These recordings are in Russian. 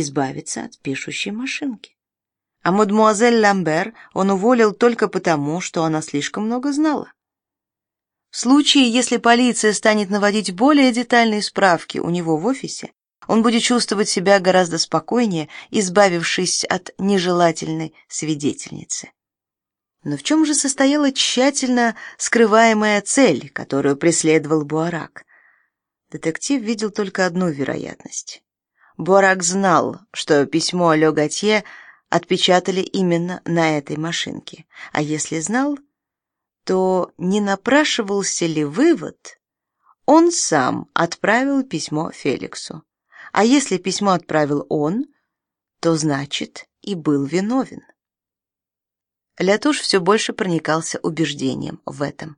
избавиться от пишущей машинки. А мадмуазель Ламбер он уволил только потому, что она слишком много знала. В случае, если полиция станет наводить более детальные справки у него в офисе, он будет чувствовать себя гораздо спокойнее, избавившись от нежелательной свидетельницы. Но в чем же состояла тщательно скрываемая цель, которую преследовал Буарак? Детектив видел только одну вероятность. Буарак знал, что письмо Ле Готье отпечатали именно на этой машинке. А если знал, то не напрашивался ли вывод, он сам отправил письмо Феликсу. А если письмо отправил он, то значит и был виновен. Лятуш все больше проникался убеждением в этом.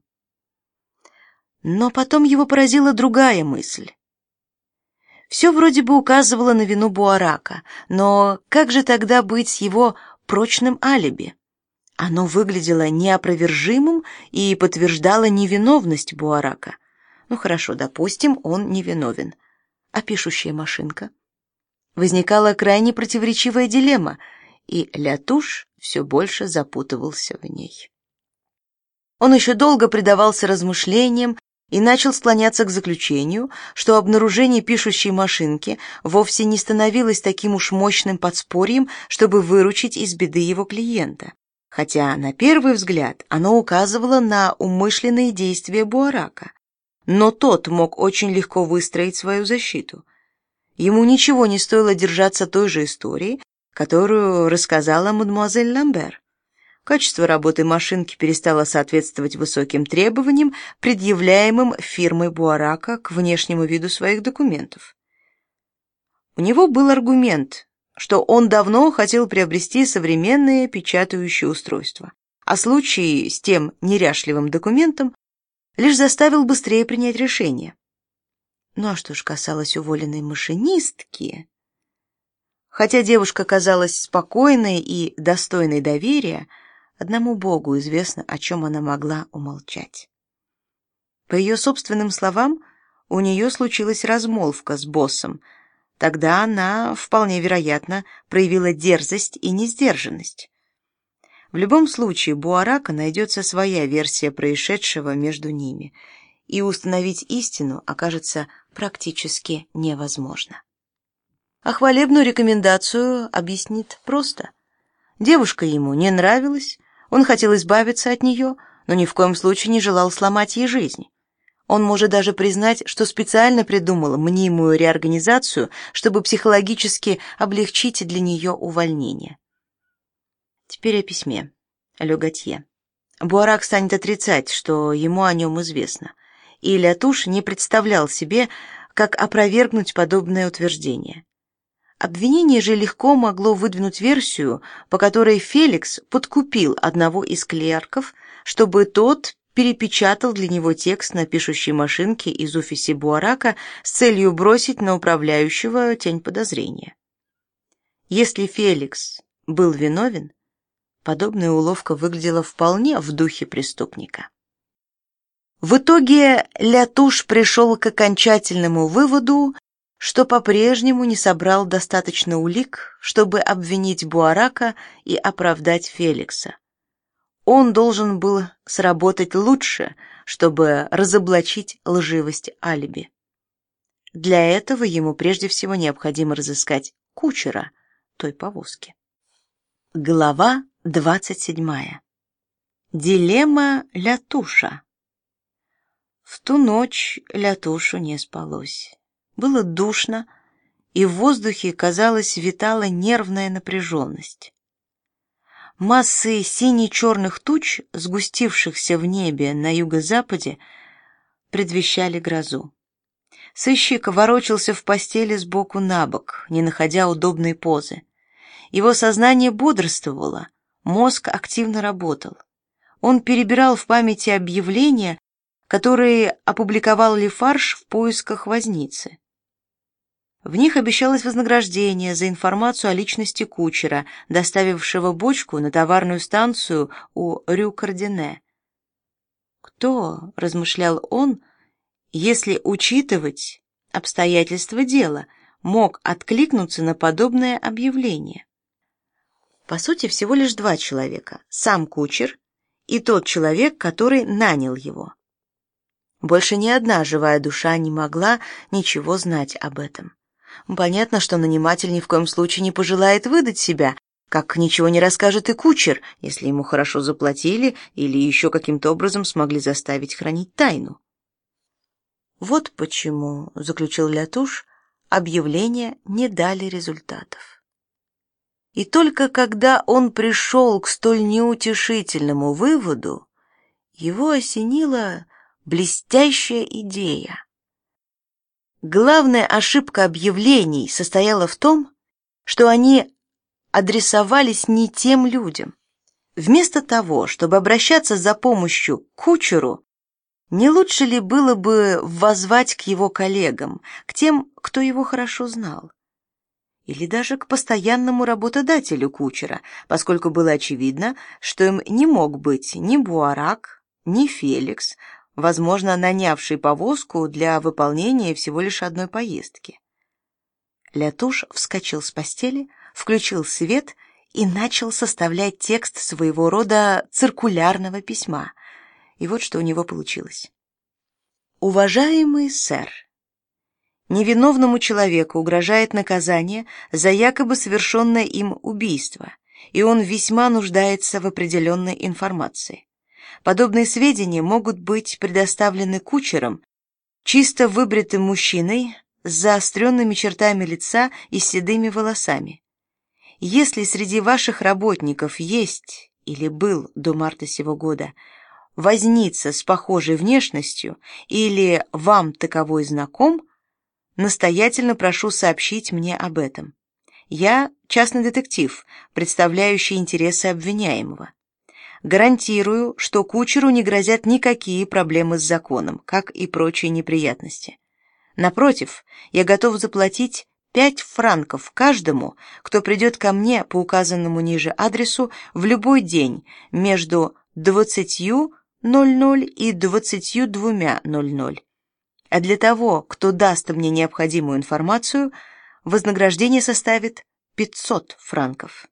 Но потом его поразила другая мысль. Все вроде бы указывало на вину Буарака, но как же тогда быть с его прочным алиби? Оно выглядело неопровержимым и подтверждало невиновность Буарака. Ну хорошо, допустим, он невиновен. А пишущая машинка? Возникала крайне противоречивая дилемма, и Лятуш все больше запутывался в ней. Он еще долго предавался размышлениям и начал склоняться к заключению, что обнаружение пишущей машинки вовсе не становилось таким уж мощным подспорьем, чтобы выручить из беды его клиента. Хотя на первый взгляд оно указывало на умышленные действия Буарака, но тот мог очень легко выстроить свою защиту. Ему ничего не стоило держаться той же истории, которую рассказала мадемуазель Ламбер. Качество работы машинки перестало соответствовать высоким требованиям, предъявляемым фирмой Буарака к внешнему виду своих документов. У него был аргумент, что он давно хотел приобрести современное печатающее устройство, а случай с тем неряшливым документом лишь заставил быстрее принять решение. Ну а что ж касалось уволенной машинистки, хотя девушка казалась спокойной и достойной доверия, Одному Богу известно, о чем она могла умолчать. По ее собственным словам, у нее случилась размолвка с боссом. Тогда она, вполне вероятно, проявила дерзость и несдержанность. В любом случае, Буарака найдется своя версия происшедшего между ними, и установить истину окажется практически невозможно. А хвалебную рекомендацию объяснит просто. Девушка ему не нравилась, он хотел избавиться от нее, но ни в коем случае не желал сломать ей жизнь. Он может даже признать, что специально придумал мнимую реорганизацию, чтобы психологически облегчить для нее увольнение. Теперь о письме. Ле Готье. Буарак станет отрицать, что ему о нем известно. И Лятуш не представлял себе, как опровергнуть подобное утверждение. Обвинение же легко могло выдвинуть версию, по которой Феликс подкупил одного из клерков, чтобы тот перепечатал для него текст на пишущей машинке из офиса Буарака с целью бросить на управляющего тень подозрения. Если Феликс был виновен, подобная уловка выглядела вполне в духе преступника. В итоге Лятуш пришел к окончательному выводу, что по-прежнему не собрал достаточно улик, чтобы обвинить Буарака и оправдать Феликса. Он должен был сработать лучше, чтобы разоблачить лживость алиби. Для этого ему прежде всего необходимо разыскать кучера той повозки. Глава двадцать седьмая. Дилемма Лятуша. В ту ночь Лятушу не спалось. Было душно, и в воздухе, казалось, витала нервная напряженность. Массы сине-черных туч, сгустившихся в небе на юго-западе, предвещали грозу. Сыщик ворочался в постели с боку на бок, не находя удобной позы. Его сознание бодрствовало, мозг активно работал. Он перебирал в памяти объявления, которые опубликовал Лефарж в поисках возницы. В них обещалось вознаграждение за информацию о личности кучера, доставившего бочку на товарную станцию у Рю-Кардине. Кто, размышлял он, если учитывать обстоятельства дела, мог откликнуться на подобное объявление? По сути, всего лишь два человека: сам кучер и тот человек, который нанял его. Больше ни одна живая душа не могла ничего знать об этом. Понятно, что наниматель ни в коем случае не пожелает выдать себя, как ничего не расскажет и кучер, если ему хорошо заплатили или еще каким-то образом смогли заставить хранить тайну. Вот почему, заключил Лятуш, объявления не дали результатов. И только когда он пришел к столь неутешительному выводу, его осенила блестящая идея. Главная ошибка объявлений состояла в том, что они адресовались не тем людям. Вместо того, чтобы обращаться за помощью к кучеру, не лучше ли было бы воззвать к его коллегам, к тем, кто его хорошо знал? Или даже к постоянному работодателю кучера, поскольку было очевидно, что им не мог быть ни Буарак, ни Феликс, возможно, нанявший повозку для выполнения всего лишь одной поездки. Лятуш вскочил с постели, включил свет и начал составлять текст своего рода циркулярного письма. И вот что у него получилось. Уважаемый сэр, невиновному человеку угрожает наказание за якобы совершенное им убийство, и он весьма нуждается в определенной информации. Подобные сведения могут быть предоставлены кучером, чисто выбритым мужчиной с заостренными чертами лица и седыми волосами. Если среди ваших работников есть или был до марта сего года возница с похожей внешностью или вам таковой знаком, настоятельно прошу сообщить мне об этом. Я частный детектив, представляющий интересы обвиняемого. Гарантирую, что кучеру не грозят никакие проблемы с законом, как и прочие неприятности. Напротив, я готов заплатить пять франков каждому, кто придет ко мне по указанному ниже адресу в любой день между двадцатью ноль ноль и двадцатью двумя ноль ноль. А для того, кто даст мне необходимую информацию, вознаграждение составит пятьсот франков.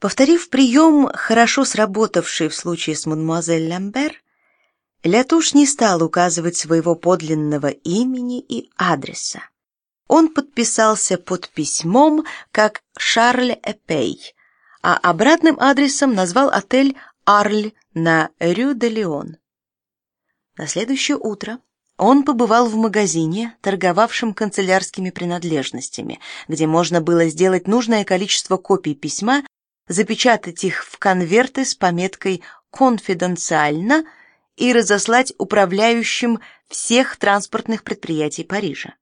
Повторив прием, хорошо сработавший в случае с мадемуазель Ламбер, Лятуш не стал указывать своего подлинного имени и адреса. Он подписался под письмом как Шарль Эпей, а обратным адресом назвал отель Арль на Рю-де-Леон. На следующее утро он побывал в магазине, торговавшем канцелярскими принадлежностями, где можно было сделать нужное количество копий письма, запечатать их в конверты с пометкой «Конфиденциально» и разослать управляющим всех транспортных предприятий Парижа.